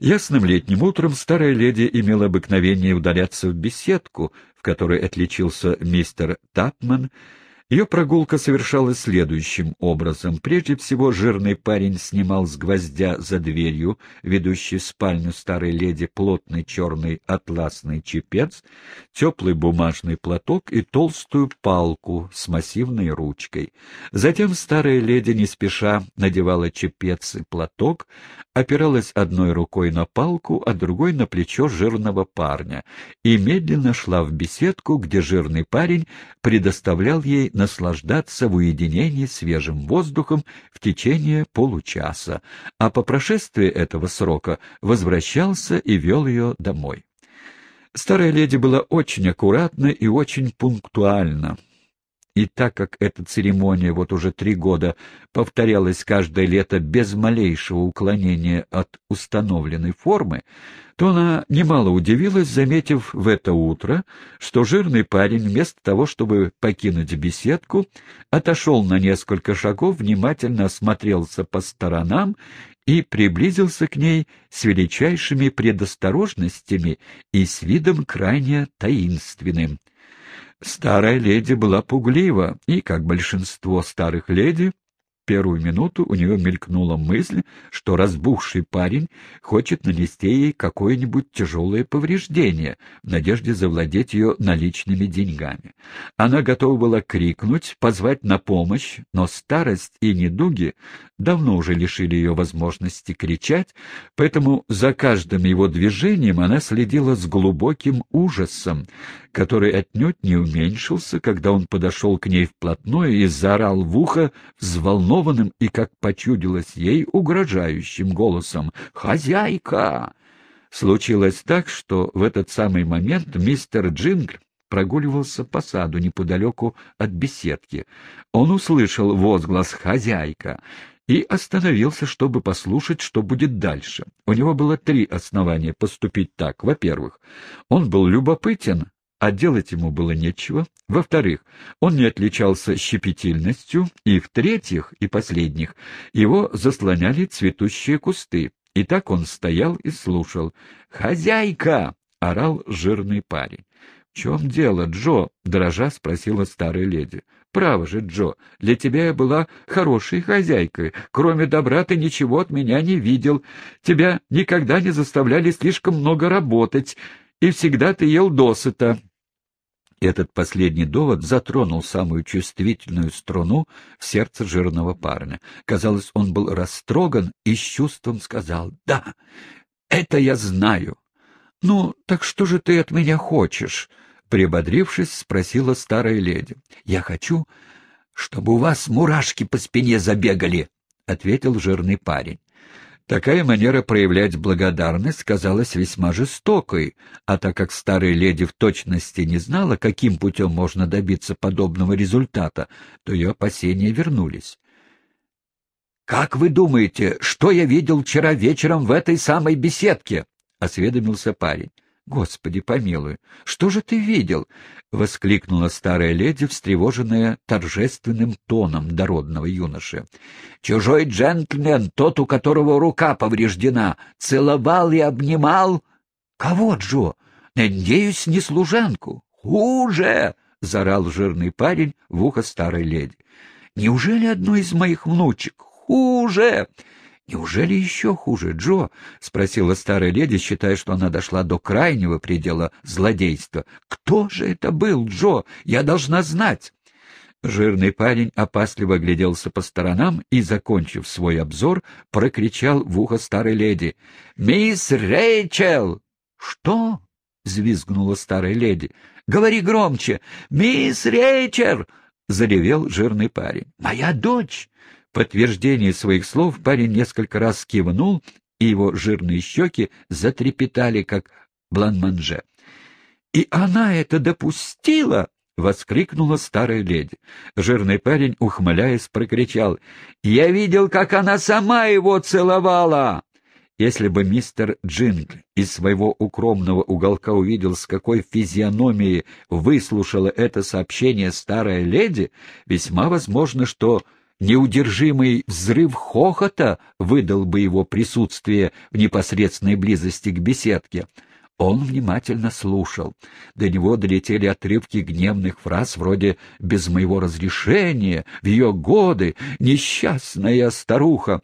Ясным летним утром старая леди имела обыкновение удаляться в беседку, в которой отличился мистер Тапман, ее прогулка совершалась следующим образом. Прежде всего, жирный парень снимал с гвоздя за дверью, ведущей в спальню старой леди, плотный черный атласный чепец, теплый бумажный платок и толстую палку с массивной ручкой. Затем старая леди не спеша надевала чепец и платок, опиралась одной рукой на палку, а другой на плечо жирного парня и медленно шла в беседку, где жирный парень предоставлял ей наслаждаться в уединении свежим воздухом в течение получаса, а по прошествии этого срока возвращался и вел ее домой. Старая леди была очень аккуратна и очень пунктуальна, и так как эта церемония вот уже три года повторялась каждое лето без малейшего уклонения от установленной формы, то она немало удивилась, заметив в это утро, что жирный парень вместо того, чтобы покинуть беседку, отошел на несколько шагов, внимательно осмотрелся по сторонам и приблизился к ней с величайшими предосторожностями и с видом крайне таинственным. Старая леди была пуглива, и, как большинство старых леди, первую минуту у нее мелькнула мысль, что разбухший парень хочет нанести ей какое-нибудь тяжелое повреждение в надежде завладеть ее наличными деньгами. Она готова была крикнуть, позвать на помощь, но старость и недуги давно уже лишили ее возможности кричать, поэтому за каждым его движением она следила с глубоким ужасом, который отнюдь не уменьшился, когда он подошел к ней вплотную и заорал в ухо взволнованным и, как почудилось ей, угрожающим голосом «Хозяйка!». Случилось так, что в этот самый момент мистер Джингл прогуливался по саду неподалеку от беседки. Он услышал возглас «Хозяйка!» и остановился, чтобы послушать, что будет дальше. У него было три основания поступить так. Во-первых, он был любопытен, а делать ему было нечего. Во-вторых, он не отличался щепетильностью, и в-третьих и последних, его заслоняли цветущие кусты. И так он стоял и слушал. «Хозяйка!» — орал жирный парень. «В чем дело, Джо?» — дрожа спросила старая леди. «Право же, Джо, для тебя я была хорошей хозяйкой. Кроме добра ты ничего от меня не видел. Тебя никогда не заставляли слишком много работать, и всегда ты ел досыта. Этот последний довод затронул самую чувствительную струну в сердце жирного парня. Казалось, он был растроган и с чувством сказал «Да, это я знаю». «Ну, так что же ты от меня хочешь?» Прибодрившись, спросила старая леди. «Я хочу, чтобы у вас мурашки по спине забегали», — ответил жирный парень. Такая манера проявлять благодарность казалась весьма жестокой, а так как старая леди в точности не знала, каким путем можно добиться подобного результата, то ее опасения вернулись. «Как вы думаете, что я видел вчера вечером в этой самой беседке?» — осведомился парень. «Господи помилуй, что же ты видел?» — воскликнула старая леди, встревоженная торжественным тоном дородного юноши. «Чужой джентльмен, тот, у которого рука повреждена, целовал и обнимал...» «Кого, Джо? Надеюсь, не служанку?» «Хуже!» — зарал жирный парень в ухо старой леди. «Неужели одну из моих внучек? Хуже!» «Неужели еще хуже, Джо?» — спросила старая леди, считая, что она дошла до крайнего предела злодейства. «Кто же это был, Джо? Я должна знать!» Жирный парень опасливо огляделся по сторонам и, закончив свой обзор, прокричал в ухо старой леди. «Мисс Рэйчел!» «Что?» — взвизгнула старая леди. «Говори громче! Мисс Рэйчел!» — заревел жирный парень. «Моя дочь!» Подтверждение своих слов парень несколько раз кивнул, и его жирные щеки затрепетали, как бланманже. «И она это допустила!» — воскликнула старая леди. Жирный парень, ухмыляясь, прокричал. «Я видел, как она сама его целовала!» Если бы мистер Джинг из своего укромного уголка увидел, с какой физиономией выслушала это сообщение старая леди, весьма возможно, что Неудержимый взрыв хохота выдал бы его присутствие в непосредственной близости к беседке. Он внимательно слушал. До него долетели отрывки гневных фраз вроде «без моего разрешения», «в ее годы», «несчастная старуха»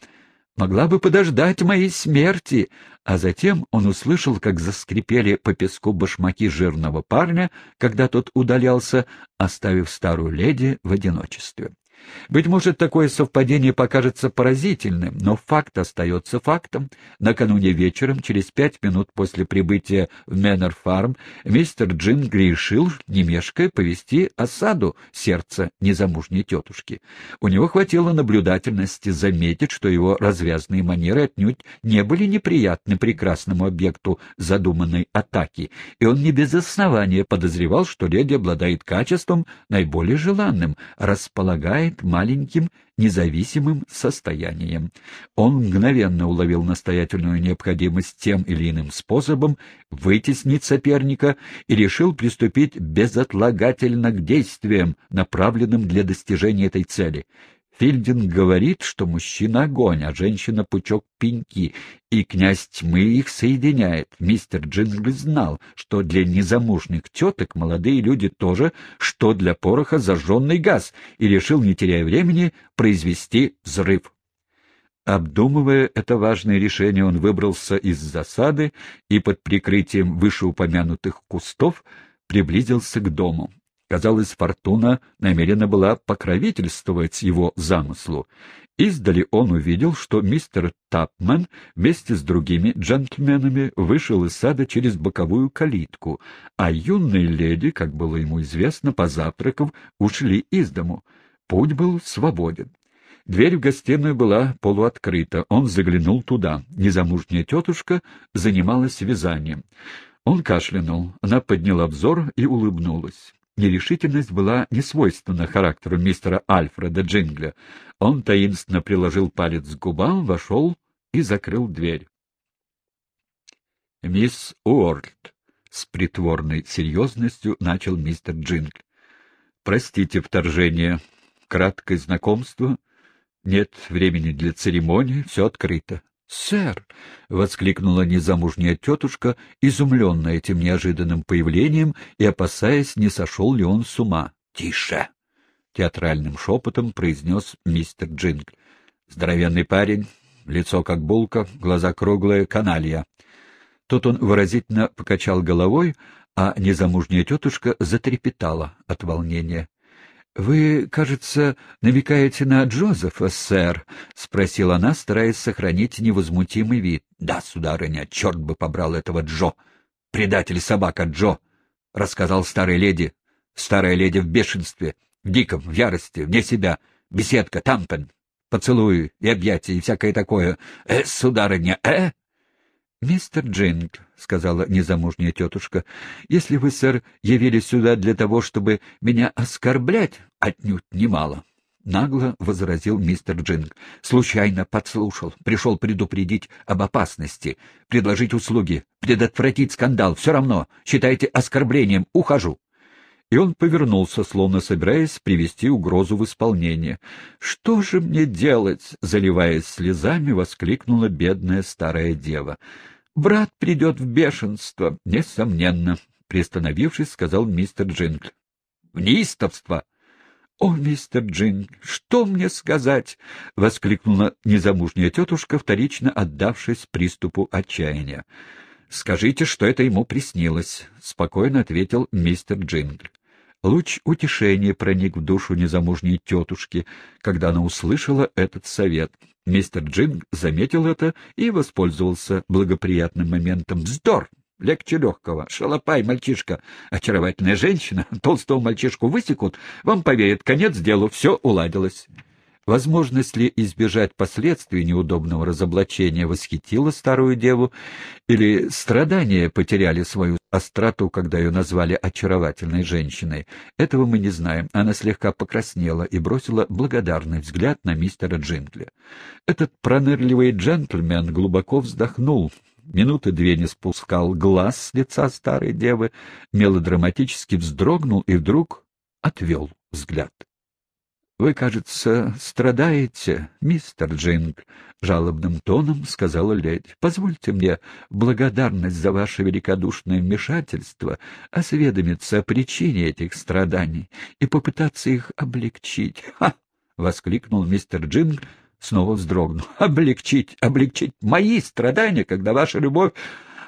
могла бы подождать моей смерти, а затем он услышал, как заскрипели по песку башмаки жирного парня, когда тот удалялся, оставив старую леди в одиночестве. Быть может, такое совпадение покажется поразительным, но факт остается фактом. Накануне вечером, через пять минут после прибытия в Мэннер-фарм, мистер Джин решил, не мешкая, повести осаду сердца незамужней тетушки. У него хватило наблюдательности заметить, что его развязные манеры отнюдь не были неприятны прекрасному объекту задуманной атаки, и он не без основания подозревал, что леди обладает качеством наиболее желанным, располагает обладает маленьким независимым состоянием. Он мгновенно уловил настоятельную необходимость тем или иным способом вытеснить соперника и решил приступить безотлагательно к действиям, направленным для достижения этой цели. Филдинг говорит, что мужчина — огонь, а женщина — пучок пеньки, и князь тьмы их соединяет. Мистер Джингл знал, что для незамужних теток молодые люди тоже, что для пороха зажженный газ, и решил, не теряя времени, произвести взрыв. Обдумывая это важное решение, он выбрался из засады и под прикрытием вышеупомянутых кустов приблизился к дому. Казалось, Фортуна намерена была покровительствовать его замыслу. Издали он увидел, что мистер Тапман вместе с другими джентльменами вышел из сада через боковую калитку, а юные леди, как было ему известно, позавтракав, ушли из дому. Путь был свободен. Дверь в гостиную была полуоткрыта. Он заглянул туда. Незамужняя тетушка занималась вязанием. Он кашлянул. Она подняла взор и улыбнулась. Нерешительность была не свойственна характеру мистера Альфреда Джингля. Он таинственно приложил палец к губам, вошел и закрыл дверь. «Мисс Уордль», — с притворной серьезностью начал мистер Джингл. «Простите вторжение. Краткое знакомство. Нет времени для церемонии, все открыто. «Сэр!» — воскликнула незамужняя тетушка, изумленная этим неожиданным появлением и опасаясь, не сошел ли он с ума. «Тише!» — театральным шепотом произнес мистер Джингль. «Здоровенный парень, лицо как булка, глаза круглые, каналья». Тут он выразительно покачал головой, а незамужняя тетушка затрепетала от волнения. — Вы, кажется, намекаете на Джозефа, сэр? — спросила она, стараясь сохранить невозмутимый вид. — Да, сударыня, черт бы побрал этого Джо! Предатель собака Джо! — рассказал старой леди. Старая леди в бешенстве, в диком, в ярости, вне себя. Беседка, Тапмен, поцелуи и объятия и всякое такое. Э, сударыня, э? «Мистер Джингль», — сказала незамужняя тетушка, — «если вы, сэр, явились сюда для того, чтобы меня оскорблять, отнюдь нимало». Нагло возразил мистер Джингль. «Случайно подслушал. Пришел предупредить об опасности, предложить услуги, предотвратить скандал. Все равно. Считайте оскорблением. Ухожу». И он повернулся, словно собираясь привести угрозу в исполнение. «Что же мне делать?» — заливаясь слезами, воскликнула бедная старая дева. Брат придет в бешенство, несомненно, — приостановившись, сказал мистер Джингль. — В неистовство! — О, мистер Джингль, что мне сказать? — воскликнула незамужняя тетушка, вторично отдавшись приступу отчаяния. — Скажите, что это ему приснилось, — спокойно ответил мистер Джингль. Луч утешения проник в душу незамужней тетушки, когда она услышала этот совет. Мистер Джинг заметил это и воспользовался благоприятным моментом. «Вздор! Легче легкого. Шалопай, мальчишка. Очаровательная женщина. Толстого мальчишку высекут. Вам поверят. Конец делу. Все уладилось». Возможность ли избежать последствий неудобного разоблачения восхитила старую деву, или страдания потеряли свою остроту, когда ее назвали очаровательной женщиной, этого мы не знаем. Она слегка покраснела и бросила благодарный взгляд на мистера Джинкля. Этот пронырливый джентльмен глубоко вздохнул, минуты две не спускал глаз с лица старой девы, мелодраматически вздрогнул и вдруг отвел взгляд. — Вы, кажется, страдаете, мистер Джинг, — жалобным тоном сказала леди. — Позвольте мне благодарность за ваше великодушное вмешательство осведомиться о причине этих страданий и попытаться их облегчить. — Ха! — воскликнул мистер Джинг, снова вздрогнул. — Облегчить, облегчить мои страдания, когда ваша любовь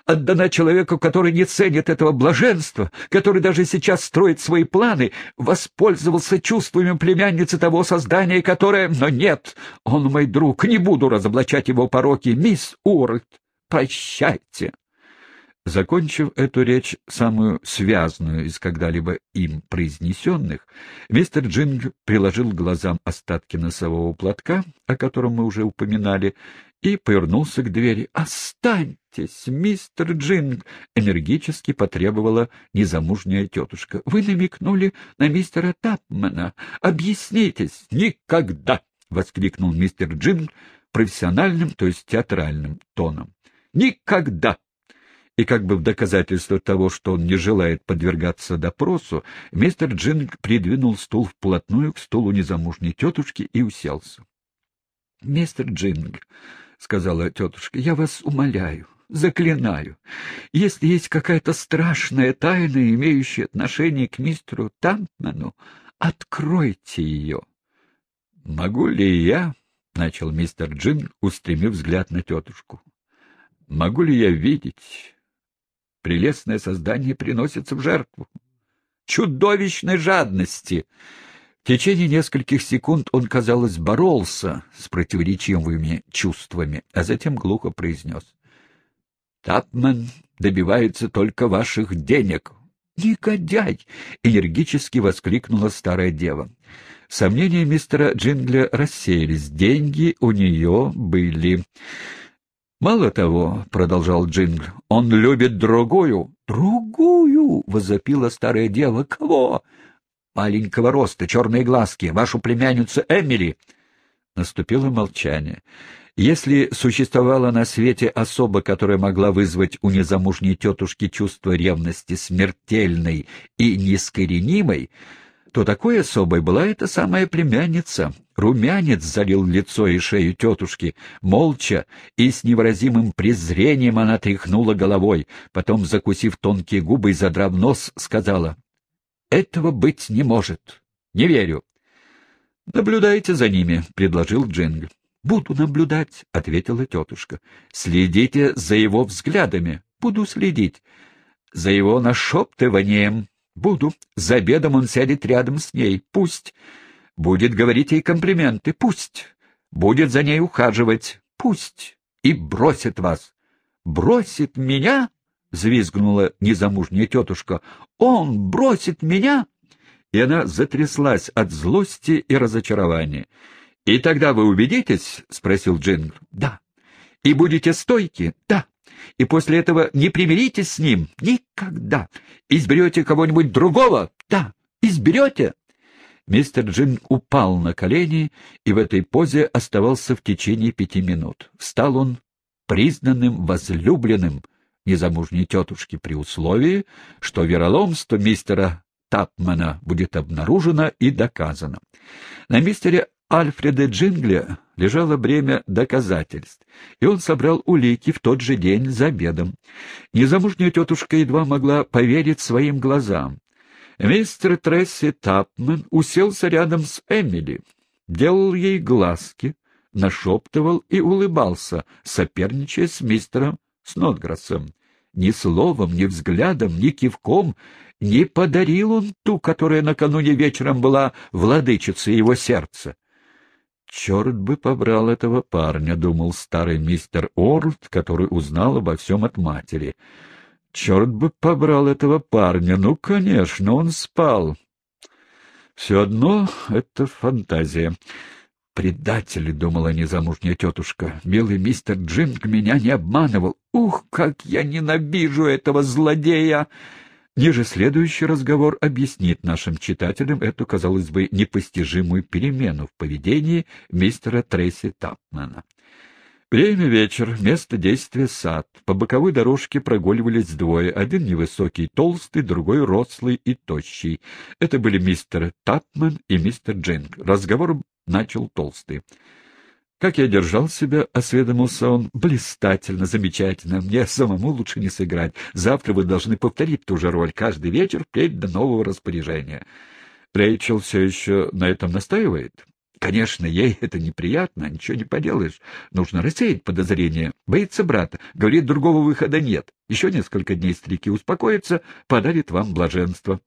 отдана человеку, который не ценит этого блаженства, который даже сейчас строит свои планы, воспользовался чувствами племянницы того создания, которое... Но нет, он мой друг, не буду разоблачать его пороки. Мисс Уордль, прощайте. Закончив эту речь, самую связную из когда-либо им произнесенных, мистер Джингль приложил к глазам остатки носового платка, о котором мы уже упоминали, и повернулся к двери. «Останьтесь, мистер Джингль!» — энергически потребовала незамужняя тетушка. «Вы намекнули на мистера Тапмана. Объяснитесь!» «Никогда!» — воскликнул мистер Джингль профессиональным, то есть театральным тоном. «Никогда!» И как бы в доказательство того, что он не желает подвергаться допросу, мистер Джингль придвинул стул вплотную к стулу незамужней тетушки и уселся. — Мистер Джингль, — сказала тетушка, — я вас умоляю, заклинаю, если есть какая-то страшная тайна, имеющая отношение к мистеру Тампману, откройте ее. — Могу ли я, — начал мистер Джинг, устремив взгляд на тетушку, — могу ли я видеть прелестное создание приносится в жертву. Чудовищной жадности! Течение нескольких секунд он, казалось, боролся с противоречивыми чувствами, а затем глухо произнес. — Тапман добивается только ваших денег. — Негодяй! — энергически воскликнула старая дева. Сомнения мистера Джингля рассеялись. Деньги у нее были. «Мало того, — продолжал Джингл, — он любит другую». «Другую?» — возопила старая дева. «Кого?» «Маленького роста, черные глазки, вашу племянницу Эмили». Наступило молчание. Если существовала на свете особа, которая могла вызвать у незамужней тетушки чувство ревности смертельной и неискоренимой, то такой особой была эта самая племянница. Румянец залил лицо и шею тетушки. Молча и с невыразимым презрением она тряхнула головой, потом, закусив тонкие губы и задрав нос, сказала, «Этого быть не может. Не верю». «Наблюдайте за ними», — предложил Джинг. «Буду наблюдать», — ответила тетушка. «Следите за его взглядами». «Буду следить». «За его нашептыванием», Буду. За обедом он сядет рядом с ней. Пусть. Будет говорить ей комплименты. Пусть. Будет за ней ухаживать. Пусть. И бросит вас. Бросит меня? Взвизгнула незамужняя тетушка. Он бросит меня? И она затряслась от злости и разочарования. — И тогда вы убедитесь? — спросил Джингл. — Да. — И будете стойки? — Да и после этого не примиритесь с ним? Никогда. Изберете кого-нибудь другого? Да, изберете. Мистер Джин упал на колени и в этой позе оставался в течение пяти минут. Встал он признанным возлюбленным незамужней тетушки при условии, что вероломство мистера Тапмана будет обнаружено и доказано. На мистере Альфреда Джингля лежало бремя доказательств, и он собрал улики в тот же день за обедом. Незамужняя тетушка едва могла поверить своим глазам. Мистер Тресси Тапман уселся рядом с Эмили, делал ей глазки, нашептывал и улыбался, соперничая с мистером Снотграссом. Ни словом, ни взглядом, ни кивком не подарил он ту, которая накануне вечером была владычицей его сердца. «Черт бы побрал этого парня», — думал старый мистер Орлд, который узнал обо всем от матери. «Черт бы побрал этого парня! Ну, конечно, он спал!» «Все одно это фантазия». «Предатели», — думала незамужняя тетушка, — «милый мистер Джинг меня не обманывал. Ух, как я ненавижу этого злодея!» Ниже следующий разговор объяснит нашим читателям эту, казалось бы, непостижимую перемену в поведении мистера Трейси Тапмана. Время — вечер, место действия — сад. По боковой дорожке прогуливались двое, один невысокий, толстый, другой рослый и тощий. Это были мистер Тапман и мистер Джинг. Разговор начал толстый. Как я держал себя, осведомился он, блистательно, замечательно. Мне самому лучше не сыграть. Завтра вы должны повторить ту же роль каждый вечер впредь до нового распоряжения. Рэйчел все еще на этом настаивает? Конечно, ей это неприятно, ничего не поделаешь. Нужно рассеять подозрения. Боится брата. Говорит, другого выхода нет. Еще несколько дней старики успокоятся, подарит вам блаженство.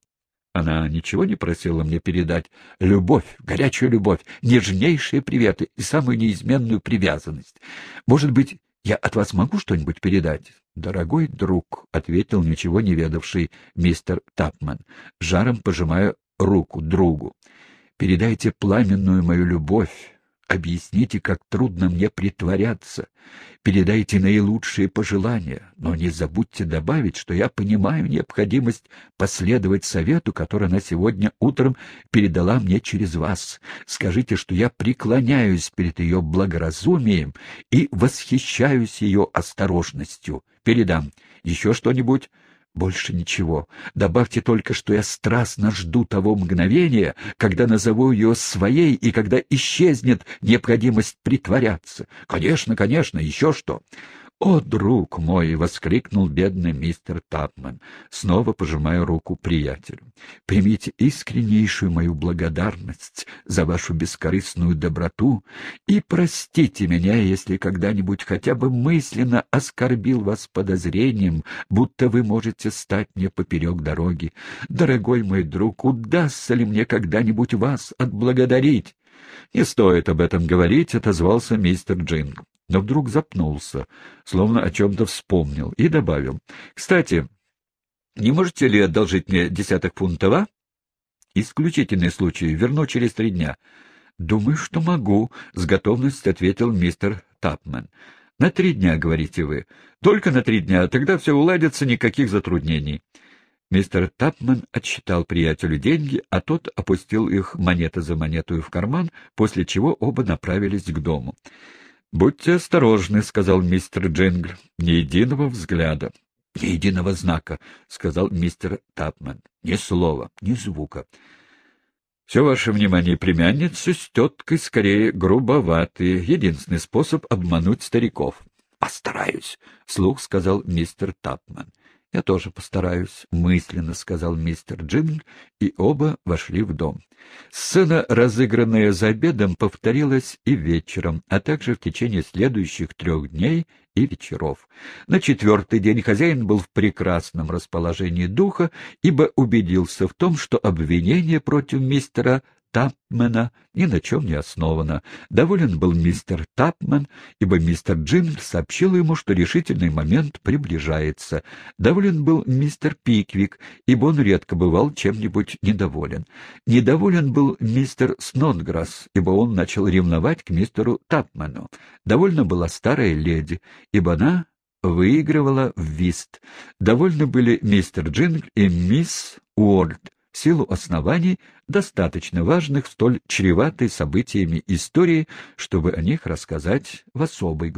Она ничего не просила мне передать. Любовь, горячую любовь, нежнейшие приветы и самую неизменную привязанность. Может быть, я от вас могу что-нибудь передать? Дорогой друг, — ответил ничего не ведавший мистер Тапман, жаром пожимая руку другу. Передайте пламенную мою любовь, Объясните, как трудно мне притворяться. Передайте наилучшие пожелания, но не забудьте добавить, что я понимаю необходимость последовать совету, который она сегодня утром передала мне через вас. Скажите, что я преклоняюсь перед ее благоразумием и восхищаюсь ее осторожностью. Передам. Еще что-нибудь? Больше ничего. Добавьте только, что я страстно жду того мгновения, когда назову ее своей и когда исчезнет необходимость притворяться. Конечно, конечно, еще что. «О, друг мой!» — воскликнул бедный мистер Тапман, снова пожимая руку приятелю. «Примите искреннейшую мою благодарность за вашу бескорыстную доброту и простите меня, если когда-нибудь хотя бы мысленно оскорбил вас подозрением, будто вы можете стать мне поперек дороги. Дорогой мой друг, удастся ли мне когда-нибудь вас отблагодарить?» «Не стоит об этом говорить», — отозвался мистер Джинг но вдруг запнулся, словно о чем-то вспомнил, и добавил. — Кстати, не можете ли одолжить мне десяток фунтов, а? — Исключительный случай. Верну через три дня. — Думаю, что могу, — с готовностью ответил мистер Тапмен. — На три дня, говорите вы. Только на три дня, тогда все уладится, никаких затруднений. Мистер Тапман отсчитал приятелю деньги, а тот опустил их монета за монету в карман, после чего оба направились к дому. — Будьте осторожны, — сказал мистер Джингл. — Ни единого взгляда. — Ни единого знака, — сказал мистер Тапман. — Ни слова, ни звука. — Все ваше внимание племяннице, с теткой скорее грубоваты. Единственный способ обмануть стариков. — Постараюсь, — вслух сказал мистер Тапман. — Я тоже постараюсь, — мысленно сказал мистер Джингл, и оба вошли в дом. Сцена, разыгранная за обедом, повторилась и вечером, а также в течение следующих трех дней и вечеров. На четвертый день хозяин был в прекрасном расположении духа, ибо убедился в том, что обвинение против мистера Тапмена ни на чем не основано. Доволен был мистер Тапмен, ибо мистер Джин сообщил ему, что решительный момент приближается. Доволен был мистер Пиквик, ибо он редко бывал чем-нибудь недоволен. Недоволен был мистер Снодграсс, ибо он начал ревновать к мистеру Тапмену. Довольна была старая леди, ибо она выигрывала в вист. Довольны были мистер Джинг и мисс Уорд, в силу оснований, достаточно важных столь чреватой событиями истории, чтобы о них рассказать в особой главе.